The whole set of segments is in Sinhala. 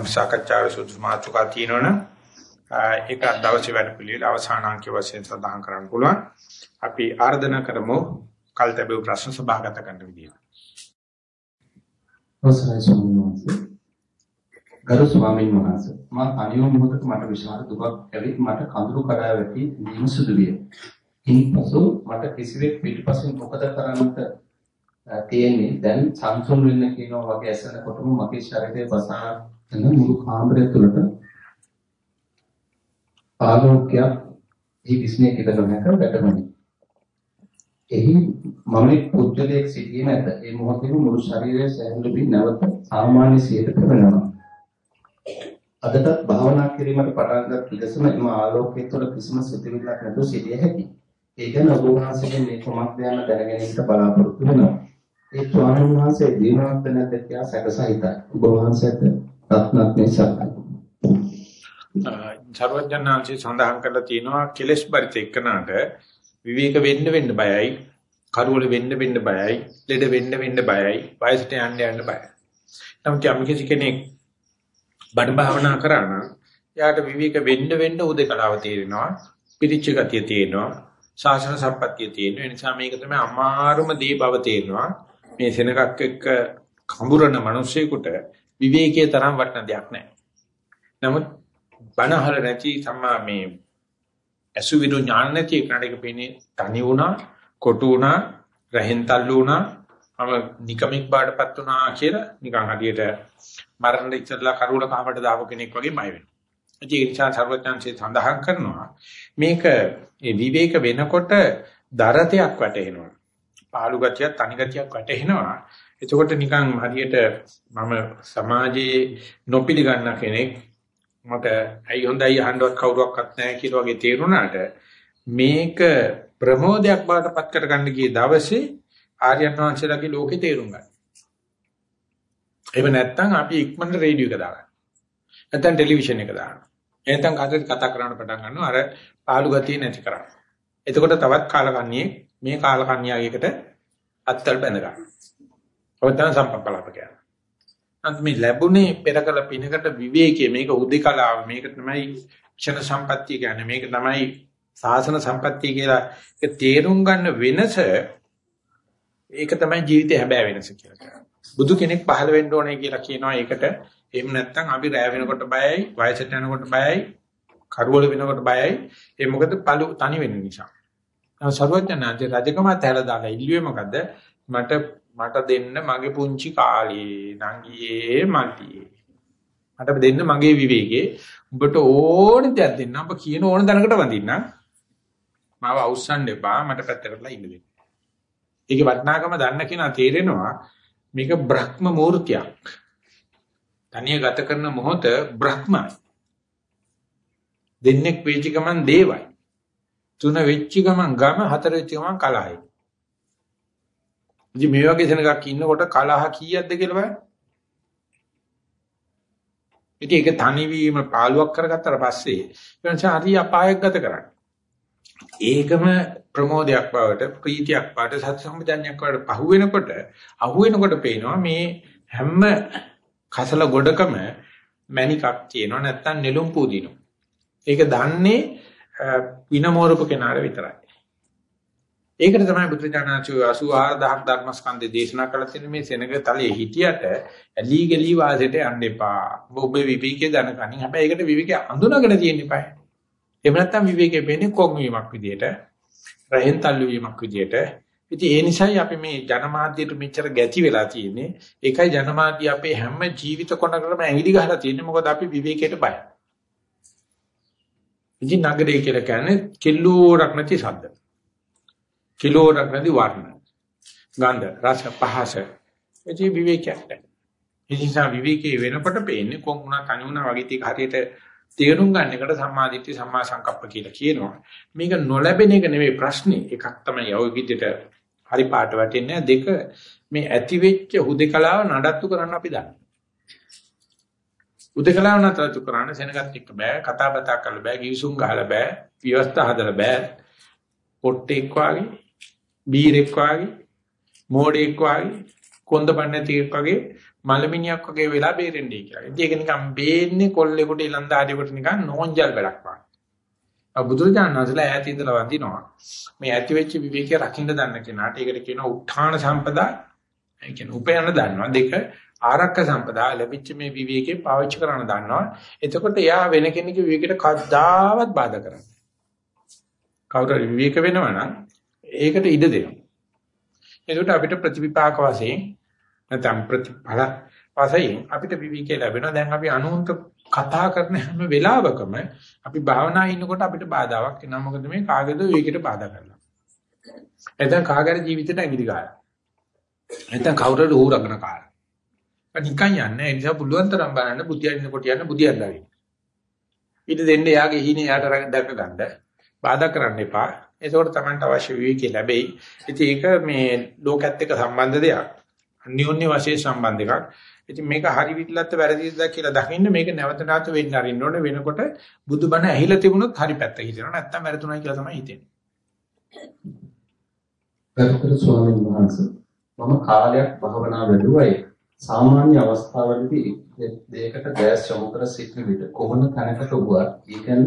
ධර්ම සාකච්ඡාවේ සුදුසු මාතෘකා තියෙනවනම් ඒක දවසේ වැඩ පිළිවෙල අවසාන අංක වශයෙන් සඳහන් කරන්න පුළුවන්. අපි ආර්දනා කරමු කල්තබේ ප්‍රශ්න සභාගත කරන්න විදියට. අවසරයි ස්වාමීන් වහන්සේ. ගරු ස්වාමීන් වහන්සේ මා අනියම මොහොතක මට විශාල දුකක් ඇවිත් මට කඳුළු කඩා වැටි දීම සිදු විය. ඉන්පසු මට කිසිවෙක් පිටපසින් මොකද කරන්නට තියෙන්නේ දැන් සංසුන් වෙන්න කියනවා වගේ ඇසෙනකොටම මගේ ශරීරය බසා යන මුළු කාමරය තුළට ආලෝකයක් ඒ විශ්නය කියලා නොහැක වැටමනි. එහි මම පුද්ගලයෙක් සිටියේ නැත. ඒ මොහොතේම මුළු ශරීරය සැහැල්ලු වී නැවත සාමාන්‍ය සියයට පැමිණෙනවා. අදටත් භාවනා කිරීමට පටන් ගත් ලෙසම එම ආලෝකයේ තුළ කිසිම සිතිවිල්ලක් නැතුව සිටිය හැකියි. ඒ ගැන ඔබ වහන්සේගෙන් මේ කුමක්ද යන දැනගැනීමට බලාපොරොත්තු වෙනවා. ඒ ස්වාමීන් වහන්සේ දිනවත් නැද්ද කියලා සැකසහිතයි. ඔබ වහන්සේට රත්නත්‍රේ සරණයි. සර්වඥාන්සේ සඳහන් කරලා තියෙනවා කෙලස් බරිත එක්කනට විවේක වෙන්න වෙන්න බයයි, කරුවල වෙන්න වෙන්න බයයි, ලෙඩ වෙන්න වෙන්න බයයි, වයසට යන්න යන්න බයයි. නමුත් යම් කිසි කෙනෙක් බඩ භාවනා කරා නම් යාට විවේක වෙන්න වෙන්න උදේකලාව තේරෙනවා, පිරිච්ච ගතිය තේරෙනවා, ශාසන සම්පත්තිය තේරෙනවා. ඒ නිසා මේක තමයි අමාරුම දේ බව තේරෙනවා. මේ සෙනගක් එක්ක කඹරන මිනිස්සෙකුට විවේකයේ තරම් වටින දෙයක් නැහැ. නමුත් බණහල නැති සම්මා මේ අසුවිරු ඥාන නැති කෙනෙක් පෙන්නේ තනි වුණා, කොටු වුණා, රහෙන් තල්ලු වුණා, මම නිකමෙක් බාටපත් වුණා කියලා නිකන් හදියට මරණ ඉස්සරලා කරුණ කහකට දාපු කෙනෙක් වගේ බය වෙනවා. ඒ නිසා සර්වඥාන්සේ සඳහන් කරනවා මේක ඒ විවේක වෙනකොට දරතයක් වැටෙනවා. පාළු ගතියක් තනි ගතියක් වැටෙනවා. එතකොට නිකන් හරියට මම සමාජයේ නොපිළිගන්න කෙනෙක් මට ඇයි හොඳයි අහන්නවත් කවුරුවක්වත් නැහැ කියලා වගේ තේරුණාට මේක ප්‍රමෝදයක් බවට පත් කරගන්න ගිය දවසේ ආර්යයන් වහන්සේලාගේ ලෝකේ තේරුම් ගන්න. එහෙම නැත්නම් අපි ඉක්මනට රේඩියෝ එක දාගන්න. නැත්නම් ටෙලිවිෂන් එක දාන්න. එහෙනම් කාටද කතා කරන්න පටන් ගන්නවා අර පාළු ගතිය නැති කරන්න. එතකොට තවත් කාලකන්ණියේ මේ කාලකන්ණියාගේකට අත්තල් බැඳ ගන්න. ඔය තමයි සම්පප්පලාප කියන්නේ. අන්ත මේ ලැබුණේ පෙරකල පිනකට විවේකයේ මේක උදිකලාව මේක තමයි ක්ෂණ සම්පත්තිය කියන්නේ මේක තමයි සාසන සම්පත්තිය කියලා ඒක තේරුම් ගන්න වෙනස ඒක තමයි ජීවිතේ හැබෑ වෙනස කියලා කියනවා. බුදු කෙනෙක් පහළ වෙන්න ඕනේ කියලා කියනවා ඒකට එහෙම නැත්නම් අපි රැ වෙනකොට බයයි වයසට යනකොට බයයි කරුවල වෙනකොට බයයි ඒ මොකද පළු තනි වෙන නිසා. දැන් සර්වඥාන්සේ රජකමත් හැල දාලා ඉල්ලුවේ මොකද්ද? මට මට දෙන්න මගේ පුංචි කාලේ නංගියේ මල්ටියේ. මට දෙන්න මගේ විවේකේ. උඹට ඕන දෙයක් දෙන්න. ඔබ කියන ඕන තැනකට වඳින්න. මාව අවුස්සන්න එපා. මට පැත්තකටලා ඉන්න දෙන්න. ඒකේ වටිනාකම දන්න කෙනා තේරෙනවා මේක බ්‍රහ්ම මූර්තියක්. තනිය ගත කරන මොහොත බ්‍රහ්මයි. දෙන්නෙක් වෙච්ච ගමන් දේවයි. තුන වෙච්ච ගමන් ගම හතර වෙච්ච ගමන් කලහයි. ඉතින් මේ වගේ සෙනගක් ඉන්නකොට කලහ කීයක්ද කියලා බලන්න. ඉතින් ඒක තනිවීම පාළුවක් කරගත්තට පස්සේ වෙනස හරි අපායක් ගත කරන්නේ. ඒකම ප්‍රමෝදයක් බවට ප්‍රීතියක් බවට සත්‍ය සම්පජඤ්ඤයක් බවට පහු වෙනකොට අහු වෙනකොට පේනවා මේ හැම කසල ගොඩකම මණිකක් තියෙනවා නැත්තම් නෙළුම් පූදිනවා. ඒක දන්නේ විනමෝරප කෙනාට විතරයි. ඒකට තමයි බුදුචානන්සෝ 84000 ධර්මස්කන්ධේ දේශනා කළ තියෙන මේ සෙනග තලයේ හිටියට ඇලි ගලි වාසයට යන්න එපා. ඔබ විවිකේ දනකනින්. හැබැයි ඒකට විවිකේ අඳුනගෙන තියෙන්න එපා. එහෙම නැත්නම් විවේකයේ වෙන්නේ කොන් වීමක් විදියට, රහෙන් තල්ලු වීමක් විදියට. ඉතින් ඒ නිසායි අපි මේ ජනමාධ්‍යයට මෙච්චර ගැති වෙලා තියෙන්නේ. ඒකයි ජනමාධ්‍ය අපේ හැම ජීවිත කොනකටම ඇඟිලි ගහලා තියෙන්නේ. මොකද අපි විවේකයට බයයි. ඉතින් නගරය කියලා කියන්නේ කිල්ලෝරක් නැති ශබ්ද. කිලෝරක් නැති වර්ණ. ගන්ධ, රස, පහස. ඒ විවේකයක් නැහැ. ඒ නිසා විවේකයේ වෙනකොට පේන්නේ කොන් වුණා, තනි වුණා වගේ තියක හරියට තේරුම් ගන්න එකට සම්මාදිට්ඨි සම්මා සංකප්ප කියලා කියනවා. මේක නොලැබෙන එක නෙවෙයි ප්‍රශ්නේ. එකක් තමයි ඔය විදිහට හරි පාට වැටෙන්නේ දෙක මේ ඇති වෙච්ච හුදකලාව නඩත්තු කරන්න අපි දන්නේ. හුදකලාව නඩත්තු කරන්න සෙනගත් එක්ක බෑ, කතා බතා කරලා බෑ, කිවිසුම් ගහලා බෑ, ව්‍යවස්ථා හදලා බෑ. පොට්ටෙක් වාගේ, බීරෙක් වාගේ, මෝඩෙක් වාගේ කොන්ද පන්නතියෙක් වගේ මලමිනියක් වගේ වෙලා බේරෙන්නේ කියලා. ඉතින් ඒක නිකන් බේන්නේ කොල්ලෙකුට ඊලන්දාරියෙකුට නිකන් නෝන්ජල් වැඩක් වගේ. බුදුරජාණන් වහන්සේලා ඈත ඉඳලා වඳිනවා. මේ ඇති වෙච්ච විවේකයේ රකින්න දන්න කෙනාට ඒකට කියනවා උත්හාන සම්පදා. ඒ කියන්නේ උපයන දන්නවා. දෙක ආරක්ක සම්පදා ලැබිච්ච මේ විවේකේ පාවිච්චි කරන්න දන්නවා. එතකොට එයා වෙන කෙනෙකුගේ විවේකයට කද්දාවත් බාධා කරන්නේ. කවුරු විවේක වෙනවා නම් ඒකට ඉඩ දෙනවා. එතකොට අපිට ප්‍රතිවිපාක වශයෙන් නැත්නම් ප්‍රතිඵල වශයෙන් අපිට විවේකී ලැබෙනවා. දැන් අපි අනුන්ට කතා කරන හැම වෙලාවකම අපි භාවනා ඉන්නකොට අපිට බාධාවක් එනවා. මොකද මේ කාගේද විවේකීට බාධා කරනවා. එතෙන් කාගේද ජීවිතේට ඇඟිලි ගාලා. නැත්නම් කවුරුද ඌරගෙන කාලා. නිකන් යන්නේ ඒ නිසා පුළුවන් තරම් බලන්න බුද්ධියන්නකොට යන්න බුද්ධියල්ලාවි. ඊට දෙන්නේ යාගේ හීනේ යාට දැක ගන්න. බාධා කරන්න එපා. ඒකෝට තමයි අවශ්‍ය විවේකී ලැබෙයි. ඉතින් ඒක මේ ලෝකත් එක්ක සම්බන්ධ දෙයක්. අන්‍යෝන්‍ය වශයෙන් සම්බන්ධ එකක්. ඉතින් මේක හරි විట్లත් වැරදිද කියලා දකින්න මේක නැවත නැවත වෙන්න අරින්න ඕනේ වෙනකොට බුදුබණ ඇහිලා තිබුණොත් හරි පැත්ත හිතෙනවා නැත්තම් වැරදුණයි කියලා තමයි හිතෙන්නේ. ගරුතර ස්වාමීන් වහන්සේ මම කාලයක් භාවනා වැඩුවයි සාමාන්‍ය අවස්ථාවලදී දෙයකට දැස් යොමු කර සිටින විට කොහොම තැනකට වුවත් ඊකන්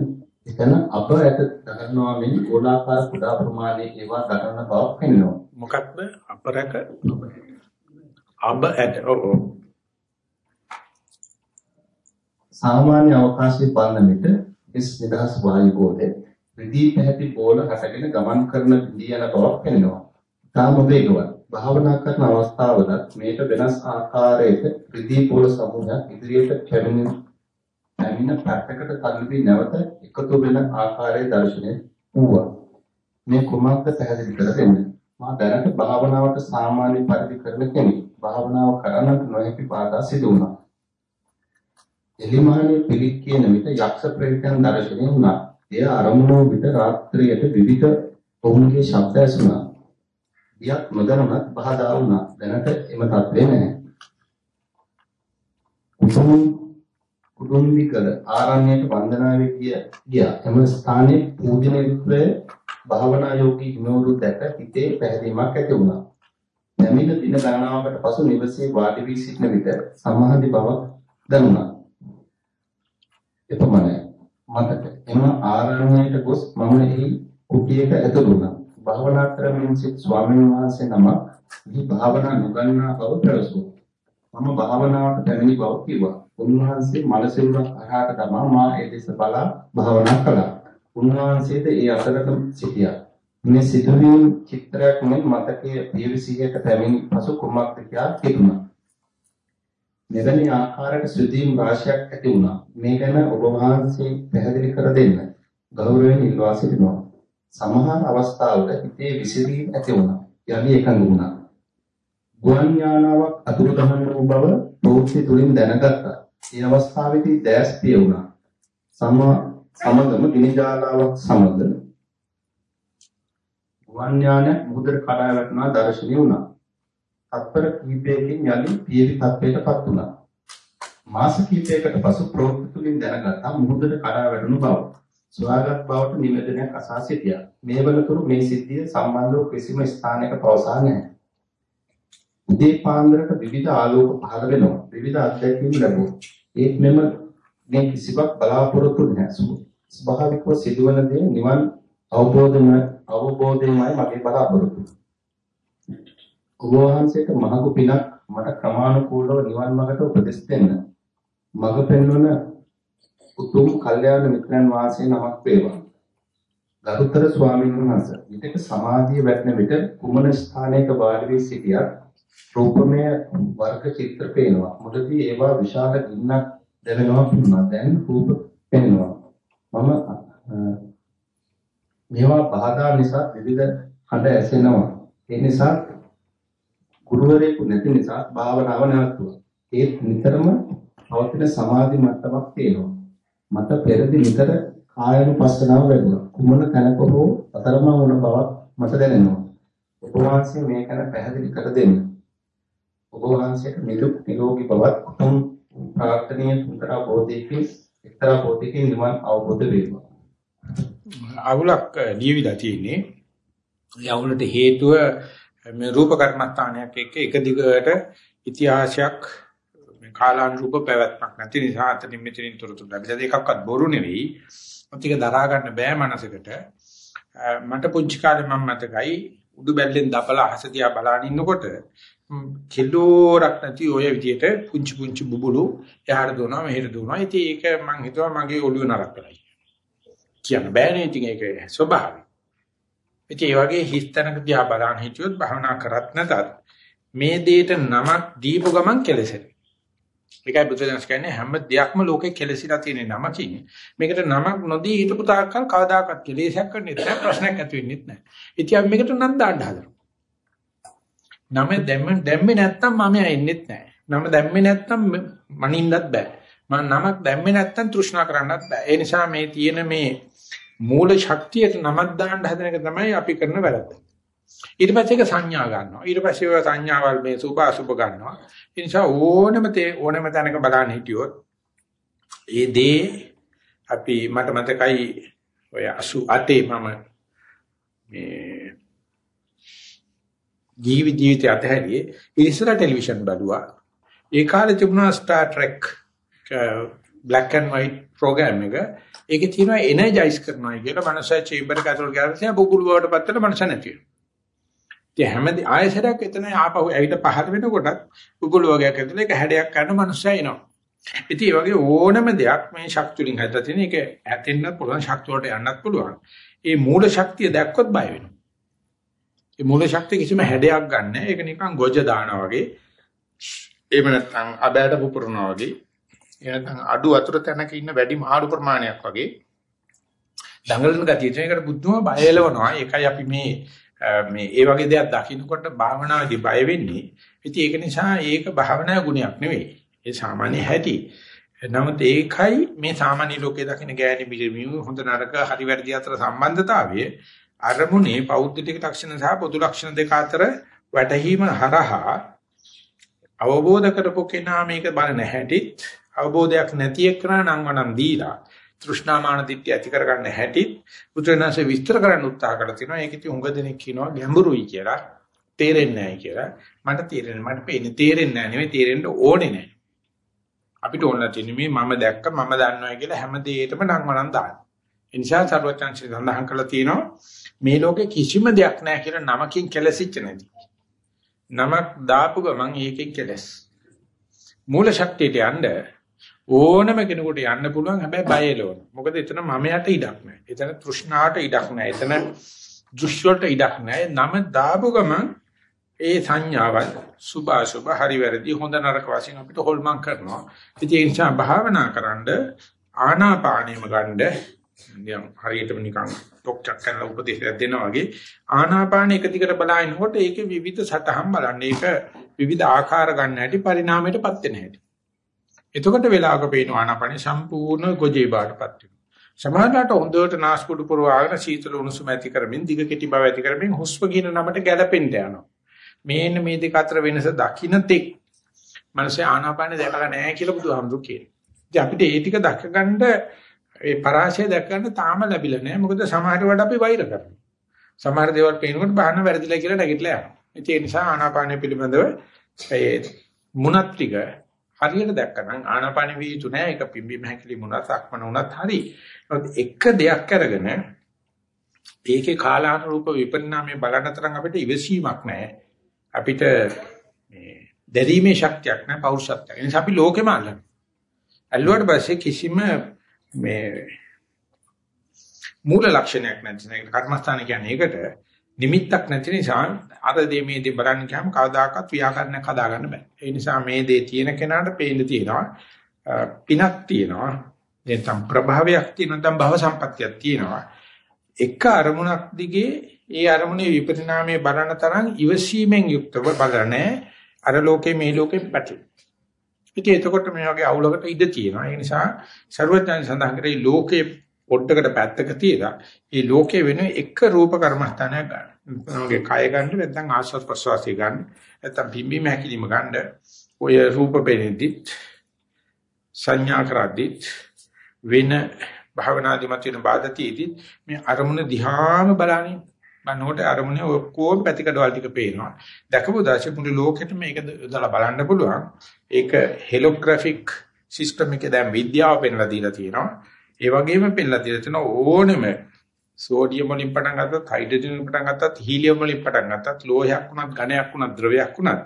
එතන අප ඇත දරනවා මෙන් ගෝලාකාර කුඩා ප්‍රමාණයේ ඒවා දරන බවක් පෙනෙනවා. මොකක්ද අපරක අබ ඇත ඔව් සාමාන්‍ය අවකාශයේ බලන විට හිස් නිදහස් වායු ගෝලය රිදී පැහැති බෝල හටගෙන ගමන් කරන දී යන බවක් පෙනෙනවා. තාම වේගවත්. භාවනා කරන අවස්ථාවලත් මේට වෙනස් ආකාරයක රිදී බෝල සමූහයක් ඉදිරියට පැමිණ පැමිණ පැත්තකට තල්ලුවී නැවත එකතු වෙන ආකාරයේ දර්ශනය වුණා. මේ කුමක්ද පැහැදිලි කර දෙන්න. මා දැනට භාවනාවට සාමාන්‍ය පරිදි කරන කෙනෙක්. භාවනාව කරන්නට නොහැකි බාධා සිදු වුණා. එලිමානේ පිළික් කියන විට යක්ෂ ප්‍රේතයන් දර්ශනය වුණා. එය අරමුණු විට රාත්‍රියට විවිධ ඔවුන්ගේ ශබ්ද ඇසුණා. දියක් නොදැනුණත් බහදා වුණා. දැනට එම තත්ත්වේ නැහැ. උතුම් කුඩුම්බිකල ආරණ්‍යයට වන්දනාවේ ගිය ගියා. එම ස්ථානයේ පූජනීය භාවනා යෝගී හිමවරු දැක හිතේ පැහැදීමක් ඇති වුණා. නැමින දින ගණනාවකට පසු නිවසේ වාඩි වී සිටින විට සමාධි බවක් දැනුණා. එපමණයි. මතක එම ආරණ්‍යයට ගොස් මම එහි කුටියක ඇතුළු වුණා. භාවනා කරමින් සිට ස්වාමීන් වහන්සේ නමක් මේ භාවනා නොගන්නා බව පැවසුවා. මම භාවනාවට පැමිණි බව කිව්වා. උන්වහන්සේ මලසිරුරක් අරහාට තමා මා ඒ දෙස බලා භාවනා කළා. උන්වහන්සේද ඒ අතරටම සිටියා. මේ සිදුවීම් චිත්‍රයක් මෙන් මතකයේ පියවිසියට පැමිණි පසු කුමක්ද කියලා හිතුණා. මෙවැනි ආකාරයක සිදුවීම් රාශියක් ඇති වුණා. මේ ගැන ඔබ වහන්සේ පැහැදිලි කර දෙන්න. ගෞරවයෙන් ඉල්වා සිටිනවා. සමහර අවස්ථාවල හිතේ විසිරීම ඇති වුණා. යලි එකඟ වුණා. ගුවන් යානාවක් අතුරුදහන් වූ බව ප්‍රවෘත්ති තුලින් දැනගත්තා. ඒ අවස්ථාවේදී දැස් පිය වුණා. සම සමගම ගිනිජාලාවක් සමග ගුවන් යානයක් මුහුදට කඩා වැටුණා දර්ශනීය වුණා. තත්පර කිහිපයකින් යලි පියවි තත්ත්වයටපත් වුණා. මාස කිහිපයකට පසු ප්‍රවෘත්ති තුලින් දැනගත්තා මුහුදට කඩා වැටුණු බව. සොයාගත් බවට නිවේදනයක් අසා සිටියා. මේ වලතුරු මේ සිද්ධිය සම්බන්ධව කිසිම ස්ථානයක පවසා නැහැ. උදේ පාන්දරට විවිධ ආලෝක පහළ වෙනවා. විවිධ අත්දැකීම් ලැබුවා. ඒත් මෙම මේ කිසිවක් බලාපොරොත්තු නැහැ. ස්වභාවිකව සිදුවන දේ නිවන් අවබෝධන අවබෝධයමයි මගේ බලාපොරොත්තු. ඔබ වහන්සේට මහඟු පිනක් මට ක්‍රමානුකූලව නිවන් මාර්ගට උපදෙස් දෙන්න. මඟ පෙන්වන උතුම් කල්යාණ මිත්‍රයන් වහන්සේ නමක් වේවා. ගරුතර ස්වාමීන් වහන්සේ විතක සමාධිය වැටෙන විට කුමන ස්ථානයක වාඩි වී සිටියත් රූපමය වර්ග චිත්‍ර පේනවා. මුලදී ඒවා විශාල ගින්නක් දැවෙනවා පුණා. දැන් රූප පේනවා. මම මේවා බාධා නිසා විවිධ හඬ ඇසෙනවා. ඒ නිසා ගුරුවරයෙකු නැති නිසා භාවනාව නැවතුණා. ඒත් නිතරම පවතින සමාධි මට්ටමක් තියෙනවා. මට පෙරදි නිතර කායනුපස්සනාව වැඩුණා. කුමන තැනක හෝ අතරමං වුණ බවක් මට දැනෙනවා. ඔබ වහන්සේ මේ ගැන පැහැදිලි කර දෙන්න. ඔබ වහන්සේට නිදුක් නිරෝගී බවත් උතුම් ප්‍රාර්ථනීය සුන්දර බෝධියකින් එක්තරා බෝධියකින් නිවන් අවබෝධ වේවා. අවුලක් ලියවිලා තියෙන්නේ. ඒ අවුලට හේතුව මේ රූප කර්මස්ථානයක් එක්ක එක දිගට ඉතිහාසයක් මේ කාලානුරූප පැවැත්මක් නැති නිසා අතනින් මෙතනින් තොරතුරු ලැබෙද එකක්වත් බොරු නෙවෙයි. ඔතික දරා ගන්න බෑ මනසකට. මට පුංචි කාලේ මම මතකයි උඩු බැල්ලෙන් දපලා අහස දිහා බලාගෙන ඉන්නකොට කිලෝරක් නැති ඔය විදියට පුංචි පුංචි බුබුලු එහාට දුවනවා මෙහෙට දුවනවා. ඉතින් ඒක මං හිතුවා මගේ ඔළුව නරක් වෙලා කියන්න බෑනේ ඉතින් ඒක ස්වභාවය. ඉතින් ඒ වගේ හිස්තැනක දිහා බලන හිටියොත් භවනා කරත් නැතත් මේ දෙයට නමක් දීපු ගමන් කෙලෙසෙන. ඒකයි බුදුදහම කියන්නේ හැම දෙයක්ම ලෝකේ කෙලෙසිලා තියෙන නමකින්. මේකට නමක් නොදී හිටපු තාක්කල් කවදාකවත් කෙලෙසයක් කරන්නේ නැහැ ප්‍රශ්නයක් ඇති වෙන්නේ නැහැ. ඉතින් අපි මේකට නම් දාන්න හදනවා. නම දැම්ම දැම්මේ නැත්තම් මම එන්නෙත් නැහැ. නම දැම්මේ නැත්තම් මනින්නත් බෑ. මම නමක් දැම්මේ නැත්තම් තෘෂ්ණා කරන්නත් බෑ. ඒ නිසා මේ තියෙන මේ මූල ශක්තියට නමක් දාන්න හදන එක තමයි අපි කරන වැරද්ද. ඊට පස්සේ ඒක සංඥා ගන්නවා. ඊට පස්සේ ඒවා සංඥාවල් මේ සුභ අසුභ ගන්නවා. ඒ නිසා ඕනම තේ ඕනම තැනක බලන්න හිටියොත් ඒ දේ අපි මට මතකයි ඔය 88 මම මේ ජීවිත ජීවිතය අතහැරියේ ඉස්සර ටෙලිවිෂන් බලුවා. ඒ කාලේ තිබුණා Star Trek black and white program එක. ඒකේ තියෙනවා එනර්ජයිස් කරනවා කියලා මනසයි චේම්බර් එක ඇතුළට ගියාම තමයි බුකුළු වලට පත්තට මනස නැති වෙනවා. ඉතින් හැමදේ ආයසරයක් එතන ආපහු ඇවිත් පහළ වෙනකොටත් බුකුළු වගේක් ඇතුළේ එක හැඩයක් කරන මනුස්සය එනවා. ඉතින් මේ වගේ ඕනම දෙයක් මේ ශක්තියකින් හදලා තියෙන එක ඇතෙන්න පුළුවන් ශක්තිය වලට යන්නත් පුළුවන්. ඒ මූල ශක්තිය දැක්කොත් බය වෙනවා. ඒ මූල ශක්තිය කිසිම හැඩයක් ගන්න. ඒක නිකන් ගොජ දානවා වගේ. එහෙම නැත්නම් අබෑට පුපුරනවා වගේ. එහෙම නැත්නම් අඩු වතුර තැනක ඉන්න වැඩි මහලු ප්‍රමාණයක් වගේ. දඟලන ගතිය. ඒකට බුද්ධම බය එලවනවා. ඒකයි අපි මේ මේ ඒ වගේ දෙයක් දකින්නකොට භාවනාවේදී බය වෙන්නේ. ඉතින් ඒක නිසා ඒක භාවනා ගුණයක් නෙවෙයි. ඒ සාමාන්‍ය හැටි. නමුත් ඒකයි මේ සාමාන්‍ය ලෝකයේ දකින්න ගෑණි මිරිමියු හොඳ නරක හරි වැරදි අතර සම්බන්ධතාවය අරමුණේ පෞද්ගලික ලක්ෂණ සහ පොදු ලක්ෂණ දෙක අතර වැටහීම හරහා අවබෝධ කරපු කෙනා මේක බලන හැටිත් අවබෝධයක් නැති එක්කන නම් වනම් දීලා තෘෂ්ණාමාන දිට්ඨිය ඇති කරගන්න හැටිත් බුදුරණාහි විස්තර කරන්න උත්සාහ කරලා තිනවා. ඒක ඉතින් උඟ දෙනෙක් කියනවා ගැඹුරුයි කියලා. තේරෙන්නේ නැහැ කියලා. මට තේරෙන්නේ මට පේන්නේ තේරෙන්නේ නැහැ නෙවෙයි තේරෙන්න ඕනේ නැහැ. අපිට ඕන තියෙන්නේ මේ මම දැක්ක මම දන්නවා කියලා හැම දෙයකටම නම් වනම් දාන්න. ඒ නිසා සර්වචන්සි සඳහන් කරලා තියෙනවා මේ ලෝකේ කිසිම දෙයක් නැහැ කියලා නමකින් කෙලසිච්ච නැති. නමක් දාපු ගමන් ඒකෙන් කෙලස්. මූල ශක්තියට යන්න ඕනම කෙනෙකුට යන්න පුළුවන් හැබැයි බය එලවන. මොකද එතන මමයට ඉඩක් නැහැ. එතන තෘෂ්ණාවට ඉඩක් නැහැ. එතන දෘශ්‍යවලට ඉඩක් නැහැ. නම දාපු ගමන් ඒ සංඥාවල් සුභ අසුභ හරි වැරදි හොඳ නරක වශයෙන් අපිට හොල්මන් කරනවා. ඉතින් ඒ නිසා භාවනා කරන්ඩ ආනාපානෙම ගන්න නිකන් හරියටම නිකන් ඩොක්ටර් කෙනෙක් උපදේශයක් දෙනවා වගේ ආනාපාන එක දිගට බලනකොට ඒකේ විවිධ සටහන් බලන්න. ඒක විවිධ ආකාර ගන්න හැටි පරිණාමයටපත් වෙන හැටි. එතකොට වෙලාවක පේන ආනාපානේ සම්පූර්ණ ගොජේ බාටපත් වෙනවා. සමහරවිට හොඳට නාස්පුඩු පුරවාගෙන සීතල උණුසුම ඇති කරමින් දිග කෙටි බව ඇති කරමින් හුස්ම කියන නමට ගැලපෙන්න යනවා. මේන්න මේ දෙක අතර වෙනස දකින්න තෙක් මනසේ ආනාපානේ දැකලා නැහැ කියලා බුදුහාමුදුරු කියනවා. ඉතින් අපිට ඒ ටික දක්කගන්න ඒ පරාශය දැක ගන්න තාම ලැබිලා නැහැ. මොකද සමහර වෙලාවට අපි වෛර කරනවා. සමහර දේවල් පේනකොට බාහන වැරදිලා කියලා නැගිටලා යනවා. ඒ නිසා ආනාපානය පිළිබඳව ඒ මුණත් ටික හරියට දැක්කනම් ආනාපාන වීතු නැහැ. ඒක පිම්බීම හැකිලි මුණත් අක්මන උනත් හරි. එක දෙයක් අරගෙන ඒකේ කාලානුරූප විපරිණාමය බලන තරම් අපිට ඉවසීමක් නැහැ. අපිට මේ දැරීමේ ශක්තියක් නැහැ පෞරුෂත්වයක්. ඒ නිසා අපි ලෝකෙම අල්ලනවා. ඇල්ලුවට පස්සේ කිසිම මේ මූල ලක්ෂණයක් නැති නේද කර්මස්ථාන කියන්නේ ඒකට නිමිත්තක් නැති නිසා අර දේ මේ දේ බලන්න ගියාම කවදාකවත් ව්‍යාකරණයක් හදාගන්න බෑ. ඒ නිසා මේ දේ තියෙන කෙනාට පේන්න තියෙනවා පිනක් තියෙනවා නැත්නම් ප්‍රභාවයක් තියෙනවා නැත්නම් භව සම්පත්තියක් තියෙනවා. එක අරමුණක් දිගේ ඒ අරමුණේ විපරිණාමයේ බලන තරම් ඉවසීමෙන් යුක්තව බලන්නේ අර ලෝකේ මේ ලෝකෙ පැටලෙන. ඉතින් එතකොට මේ වගේ අවුලකට ඉඩ තියෙනවා. ඒ නිසා ਸਰවඥයන් සඳහන් කරේ ලෝකේ පොඩ්ඩකට පැත්තක තියලා ඒ ලෝකේ වෙන එක රූප කර්මස්ථානයක් ගන්න. මොනවාගේ කය ගන්න නැත්නම් ආස්වාද ප්‍රසවාසය ගන්න. නැත්නම් බිම්බීම හැකිලිම ගන්න. ඔය රූප බෙනෙදිත් සංඥා කරද්දිත් වෙන භාවනාදි මතින බාධතියදී මේ අරමුණ දිහාම බලන්නේ බලනකොට අරමුණේ ඔක්කොම පැතිකඩවල් ටික පේනවා. දැකපු දැසේ මුළු ලෝකෙට මේක දාලා බලන්න පුළුවන්. ඒක හෙලෝග්‍රැෆික් සිස්ටම් එකේ දැන් විද්‍යාව පෙන්ලා දීලා තියෙනවා. ඒ වගේම පෙන්ලා දීලා තියෙන ඕනෙම සෝඩියම් වලින් පටන් ගත්තත් හයිඩ්‍රජන් වලින් පටන් ගත්තත් හීලියම් වලින් පටන් ගත්තත් ලෝහයක් වුණත් ඝනයක් වුණත් ද්‍රවයක් වුණත්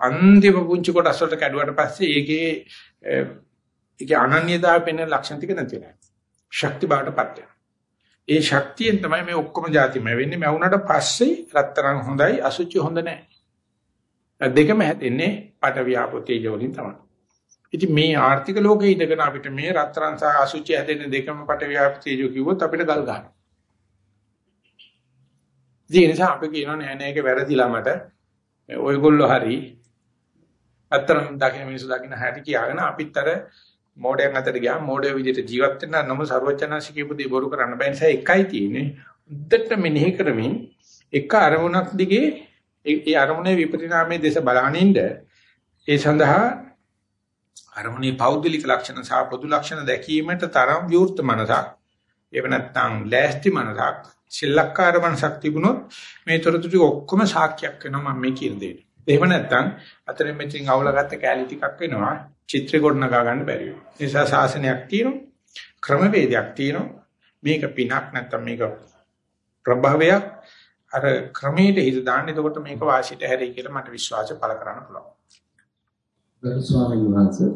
අන්තිම පුංචි කොටස් වලට කැඩුවට පස්සේ ඒකේ ඒකේ අනන්‍යතාවය පෙන්වන ලක්ෂණ ටික නැති වෙනවා. ශක්ති බාටපත් වෙනවා. ඒ ශක්තියෙන් තමයි මේ ඔක්කොම જાතිම වෙන්නේ. මැවුනට පස්සේ රත්තරන් හොඳයි අසුචි හොඳ නැහැ. දෙකම හැදෙන්නේ පට ව්‍යාපෘතිය වලින් තමයි. ඉතින් මේ ආර්ථික ලෝකේ ඉඳගෙන අපිට මේ රත්තරන් සහ අසුචි හැදෙන දෙකම පට ව්‍යාපෘතිය කිව්වොත් අපිට ගල් ගන්නවා. ඒ නිසා අපි කියනවා නෑ නෑ ඒක වැරදිලා මට. ඔයගොල්ලෝ හරි අත්‍තරම් දකින්න මිනිස්සු දකින්න හැටි කියාගෙන අපිත් අර මෝඩයන් අතට ගියාම මෝඩයෝ විදිහට ජීවත් වෙන්න නම ਸਰවචනසික කියපු දේ බොරු කරන්න බෑ නිසා එකයි තියෙන්නේ. උද්දට මෙනෙහි කරමින් එක අරමුණක් දිගේ ඒ අරමුණේ විපරිණාමයේ දේශ බලහනින්ද ඒ සඳහා අරමුණේ පෞද්ගලික ලක්ෂණ සහ පොදු ලක්ෂණ දැකීමට තරම් විවෘත මනසක් එව නැත්නම් ලෑස්ති මනසක් සිල්ලක්කාර මනසක් තිබුණොත් මේ තොරතුරු ඔක්කොම සාක්ෂියක් වෙනවා මම මේ කියන දෙයට. එහෙම නැත්නම් අතරින් මෙතෙන් අවුලගත්ත කැලී ටිකක් වෙනවා චිත්‍ර ගොඩනගා ගන්න බැරි වෙනවා. ඒ නිසා ශාසනයක් තියෙනවා ක්‍රමවේදයක් තියෙනවා මේක පිනක් නැත්නම් මේක ප්‍රභවයක් අර ක්‍රමයට හිත දාන්න එතකොට මේක වාසියට හැරෙයි කියලා මට විශ්වාසය පළ කරන්න පුළුවන්. ගරු ස්වාමීන් වහන්සේ